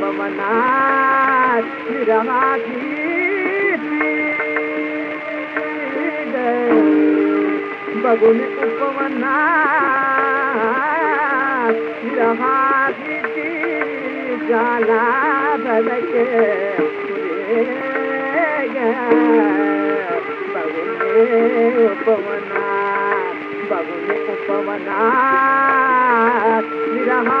उपवना बगुन उपवना जाला भलके बगुन उपवना बगुन उपवना जाला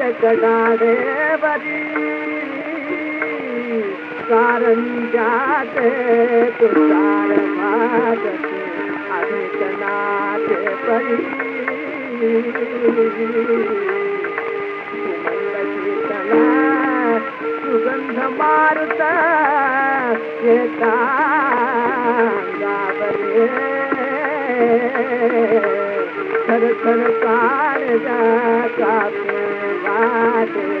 मारा तुषार भागते अभिकनाते परी। सुगंध मारुत येता गावरे थर थर कार जाता वाटे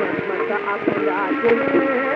मत अपना